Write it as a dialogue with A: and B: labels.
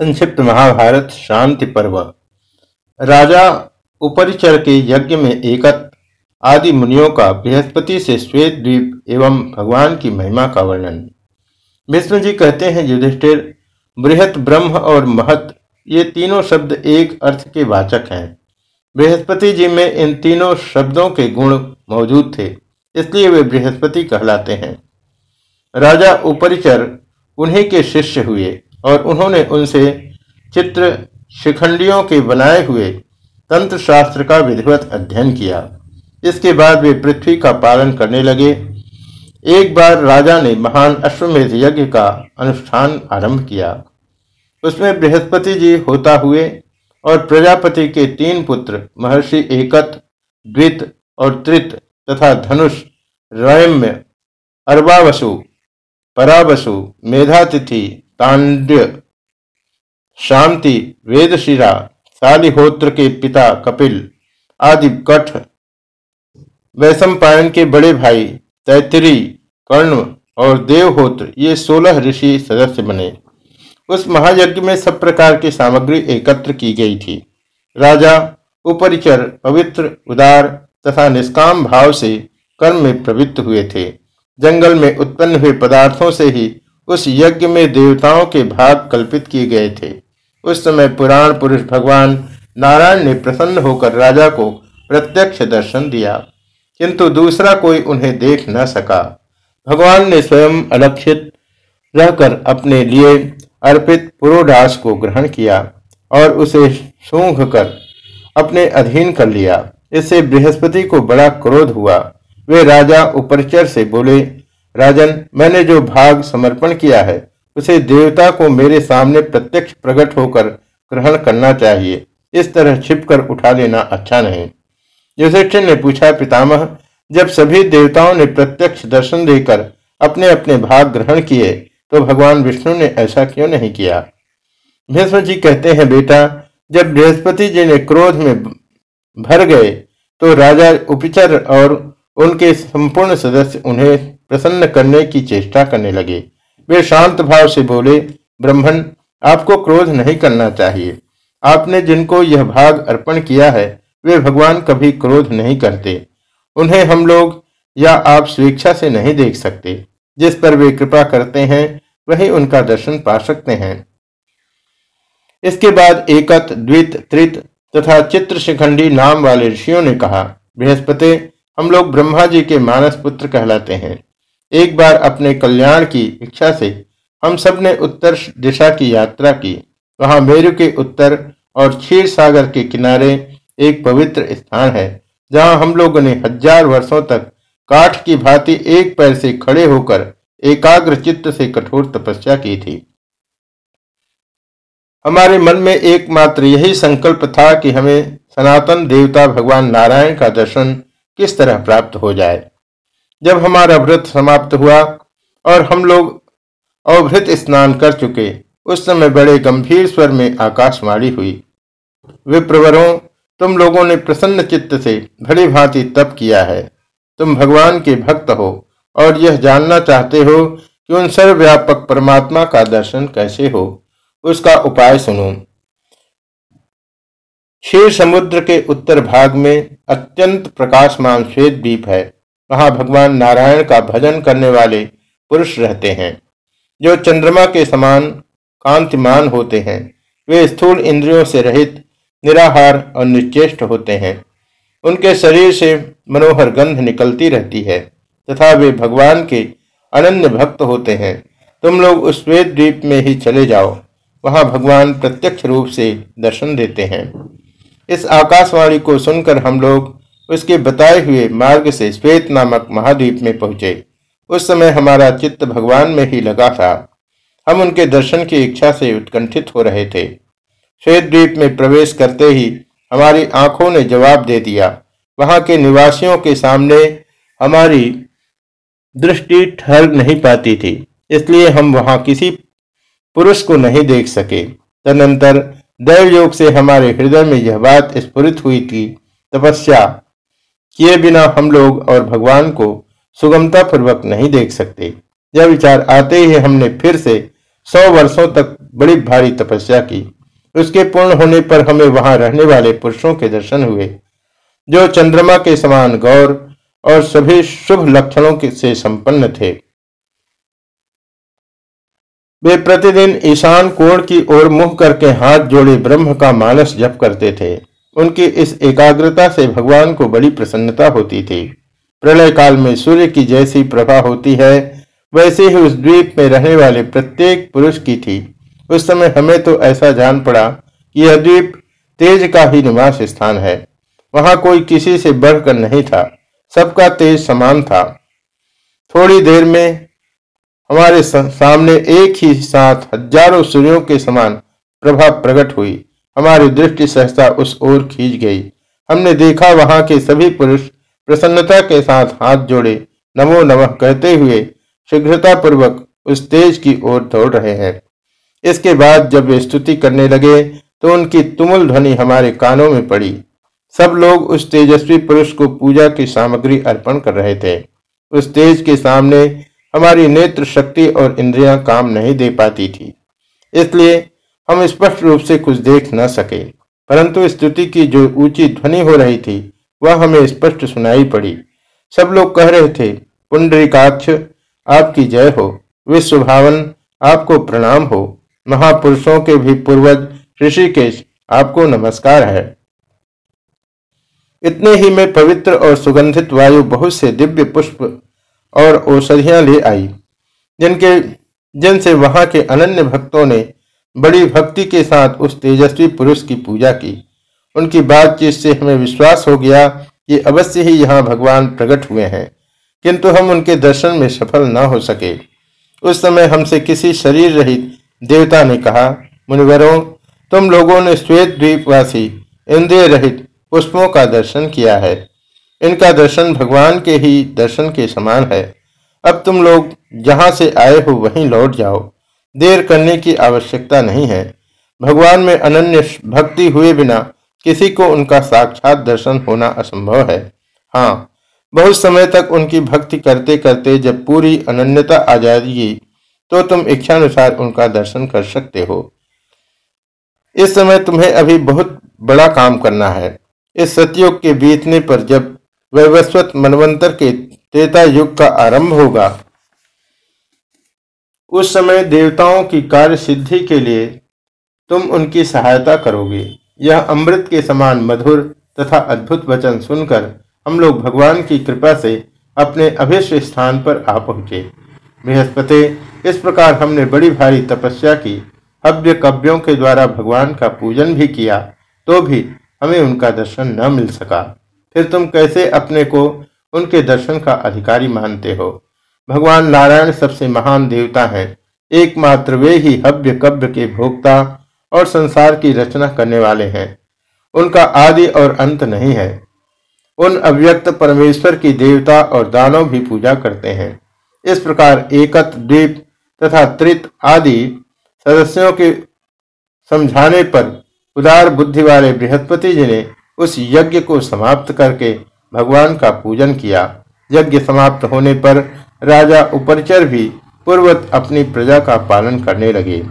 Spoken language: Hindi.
A: संक्षिप्त महाभारत शांति पर्व। राजा उपरिचर के यज्ञ में एकत आदि मुनियों का बृहस्पति से श्वेत द्वीप एवं भगवान की महिमा का वर्णन। विष्णु जी कहते हैं, युधिष्ठिर, बृहत ब्रह्म और महत, ये तीनों शब्द एक अर्थ के वाचक हैं। बृहस्पति जी में इन तीनों शब्दों के गुण मौजूद थे, इसलिए वे बृहस्पति कहलाते हैं। राजा उपरिचर उन्हीं के शिष्य हुए और उन्होंने उनसे चित्र शिखंडियों के बनाए हुए तंत्र शास्त्र का विधिवत अध्ययन किया। इसके बाद वे पृथ्वी का पालन करने लगे। एक बार राजा ने महान अश्वमेध यज्ञ का अनुष्ठान आरंभ किया। उसमें बृहस्पति जी होता हुए और प्रजापति के तीन पुत्र महर्षि एकत, द्वित और त्रित तथा धनुष रयम्य अरबावसु परावसु, मेधातिथि तांड्य, शांति वेदशिरा सालिहोत्र के पिता कपिल, आदि कठ, वैशंपायन के बड़े भाई, तैतरी, कर्ण और देवहोत्र, ये सोलह ऋषि सदस्य बने। उस महायज्ञ में सब प्रकार की सामग्री एकत्र की गई थी। राजा, उपरिचर, पवित्र, उदार तथा निष्काम भाव से कर्म में प्रवृत्त हुए थे। जंगल में उत्पन्न हुए पदार्थों से ही उस यज्ञ में देवताओं के भाग कल्पित किए गए थे। उस समय पुराण पुरुष भगवान नारायण ने प्रसन्न होकर राजा को प्रत्यक्ष दर्शन दिया, किंतु दूसरा कोई उन्हें देख न सका। भगवान ने स्वयं अलक्षित रहकर अपने लिए अर्पित पुरोडास को ग्रहण किया और उसे सूंघ कर अपने अधीन कर लिया। इससे बृहस्पति को बड़ा क्रोध हुआ। वे राजा उपरचर से बोले राजन, मैंने जो भाग समर्पण किया है, उसे देवता को मेरे सामने प्रत्यक्ष प्रकट होकर ग्रहण करना चाहिए। इस तरह छिपकर उठा लेना अच्छा नहीं। युधिष्ठिर ने पूछा, पितामह, जब सभी देवताओं ने प्रत्यक्ष दर्शन देकर अपने अपने भाग ग्रहण किए तो भगवान विष्णु ने ऐसा क्यों नहीं किया? भीष्म जी कहते हैं, बेटा, जब बृहस्पति जी ने क्रोध में भर गए तो राजा उपचर और उनके संपूर्ण सदस्य उन्हें प्रसन्न करने की चेष्टा करने लगे। वे शांत भाव से बोले ब्रह्मण आपको क्रोध नहीं करना चाहिए। आपने जिनको यह भाग अर्पण किया है, वे भगवान कभी क्रोध नहीं करते। उन्हें हम लोग या आप स्वेच्छा से नहीं देख सकते। जिस पर वे कृपा करते हैं, वही उनका दर्शन पा सकते हैं। इसके बाद एकत, द्वित, त्रित तथा चित्र शिखंडी नाम वाले ऋषियों ने कहा, बृहस्पति, हम लोग ब्रह्मा जी के मानस पुत्र कहलाते हैं। एक बार अपने कल्याण की इच्छा से हम सबने उत्तर दिशा की यात्रा की। वहाँ मेरु के उत्तर और क्षीर सागर के किनारे एक पवित्र स्थान है, जहाँ हम लोगों ने हज़ार वर्षों तक काठ की भांति एक पैर से खड़े होकर एकाग्र चित्त से कठोर तपस्या की थी। हमारे मन में एकमात्र यही संकल्प था कि हमें सनातन देवता भगवान नारायण का दर्शन किस तरह प्राप्त हो जाए। जब हमारा व्रत समाप्त हुआ और हम लोग अवभृत स्नान कर चुके, उस समय बड़े गंभीर स्वर में आकाशवाणी हुई। विप्रवरों, तुम लोगों ने प्रसन्न चित्त से भली भांति तप किया है। तुम भगवान के भक्त हो और यह जानना चाहते हो कि उन सर्वव्यापक परमात्मा का दर्शन कैसे हो, उसका उपाय सुनो। क्षीर समुद्र के उत्तर भाग में अत्यंत प्रकाशमान श्वेत द्वीप है। वहाँ भगवान नारायण का भजन करने वाले पुरुष रहते हैं? जो चंद्रमा के समान कांतिमान होते हैं, वे स्थूल इंद्रियों से रहित, निराहार और निश्चेष्ट होते हैं। उनके शरीर से मनोहर गंध निकलती रहती है, तथा वे भगवान के अनन्य भक्त होते हैं। तुम लोग उस श्वेत द्वीप में ही चले जाओ, वहाँ भगवान प्रत्यक्ष रूप से दर्शन देते हैं। इस आकाशवाणी को सुनकर हम लोग उसके बताए हुए मार्ग से श्वेत नामक महाद्वीप में पहुँचे। उस समय हमारा चित्त भगवान में ही लगा था। हम उनके दर्शन की इच्छा से उत्कंठित हो रहे थे। श्वेत द्वीप में प्रवेश करते ही हमारी आँखों ने जवाब दे दिया। वहाँ के निवासियों के सामने हमारी दृष्टि ठहर नहीं पाती थी, इसलिए हम वहाँ किसी पुरुष को नहीं देख सके। तदनंतर दैव योग से हमारे हृदय में यह बात स्फुरित हुई थी तपस्या किए बिना हम लोग और भगवान को सुगमता पूर्वक नहीं देख सकते। यह विचार आते ही हमने फिर से सौ वर्षों तक बड़ी भारी तपस्या की। उसके पूर्ण होने पर हमें वहाँ रहने वाले पुरुषों के दर्शन हुए, जो चंद्रमा के समान गौर और सभी शुभ लक्षणों से संपन्न थे। वे प्रतिदिन ईशान कोण की ओर मुँह करके हाथ जोड़े ब्रह्म का मानस जप करते थे। उनकी इस एकाग्रता से भगवान को बड़ी प्रसन्नता होती थी। प्रलय काल में सूर्य की जैसी प्रभा होती है, वैसे ही उस द्वीप में रहने वाले प्रत्येक पुरुष की थी। उस समय हमें तो ऐसा जान पड़ा कि यह द्वीप तेज का ही निवास स्थान है। वहाँ कोई किसी से बढ़कर नहीं था, सबका तेज समान था। थोड़ी देर में हमारे सामने एक ही साथ हज़ारों सूर्यों के समान प्रभा प्रकट हुई। हमारी दृष्टि सहसा उस ओर खींच गई। हमने देखा वहाँ के सभी पुरुष प्रसन्नता के साथ हाथ जोड़े, नमो नमः कहते हुए शीघ्रता पूर्वक उस तेज की ओर दौड़ रहे हैं। इसके बाद जब वे स्तुति करने लगे तो उनकी तुमुल ध्वनि हमारे कानों में पड़ी। सब लोग उस तेजस्वी पुरुष को पूजा की सामग्री अर्पण कर रहे थे। उस तेज के सामने हमारी नेत्र शक्ति और इंद्रियाँ काम नहीं दे पाती थी। इसलिए हम स्पष्ट रूप से कुछ देख न सके। परंतु स्तुति की जो ऊँची ध्वनि हो रही थी, वह हमें स्पष्ट सुनाई पड़ी। सब लोग कह रहे थे, पुंडरीकाक्ष, आपकी जय हो। विश्वभावन, आपको प्रणाम हो। महापुरुषों के भी पूर्वज, ऋषिकेश, आपको नमस्कार है। इतने ही में पवित्र और सुगंधित वायु बहुत से दिव्य पुष्प और औषधियाँ ले आई, जिनके, जिनसे वहाँ के अनन्य भक्तों ने बड़ी भक्ति के साथ उस तेजस्वी पुरुष की पूजा की। उनकी बातचीत से हमें विश्वास हो गया कि अवश्य ही यहाँ भगवान प्रकट हुए हैं। किंतु हम उनके दर्शन में सफल न हो सके। उस समय हमसे किसी शरीर रहित देवता ने कहा, मुनिवरों, तुम लोगों ने श्वेत द्वीपवासी इंद्रिय रहित पुष्पों का दर्शन किया है। इनका दर्शन भगवान के ही दर्शन के समान है। अब तुम लोग जहाँ से आए हो वहीं लौट जाओ। देर करने की आवश्यकता नहीं है। भगवान में अनन्य भक्ति हुए बिना किसी को उनका साक्षात दर्शन होना असंभव है। हाँ बहुत समय तक उनकी भक्ति करते करते जब पूरी अनन्यता आ जाएगी तो तुम इच्छानुसार उनका दर्शन कर सकते हो। इस समय तुम्हें अभी बहुत बड़ा काम करना है। इस सतयुग के बीतने पर जब वैवस्वत मनवंतर के त्रेता युग का आरंभ होगा उस समय देवताओं की कार्य सिद्धि के लिए तुम उनकी सहायता करोगे। यह अमृत के समान मधुर तथा अद्भुत वचन सुनकर हम लोग भगवान की कृपा से अपने अभिष्ट स्थान पर आ पहुँचे। बृहस्पति, इस प्रकार हमने बड़ी भारी तपस्या की। हव्य कव्यों के द्वारा भगवान का पूजन भी किया तो भी हमें उनका दर्शन न मिल सका। फिर तुम कैसे अपने को उनके दर्शन का अधिकारी मानते हो? भगवान नारायण सबसे महान देवता है। एकमात्र वे ही हव्य कव्य के भोक्ता और संसार की रचना करने वाले हैं। उनका आदि और अंत नहीं है। उन अव्यक्त परमेश्वर की देवता और दानव भी पूजा करते हैं। इस प्रकार एकत, द्वीप तथा त्रित आदि सदस्यों के समझाने पर उदार बुद्धि वाले बृहस्पति जी ने उस यज्ञ को समाप्त करके भगवान का पूजन किया। यज्ञ समाप्त होने पर राजा उपरचर भी पूर्वत अपनी प्रजा का पालन करने लगे।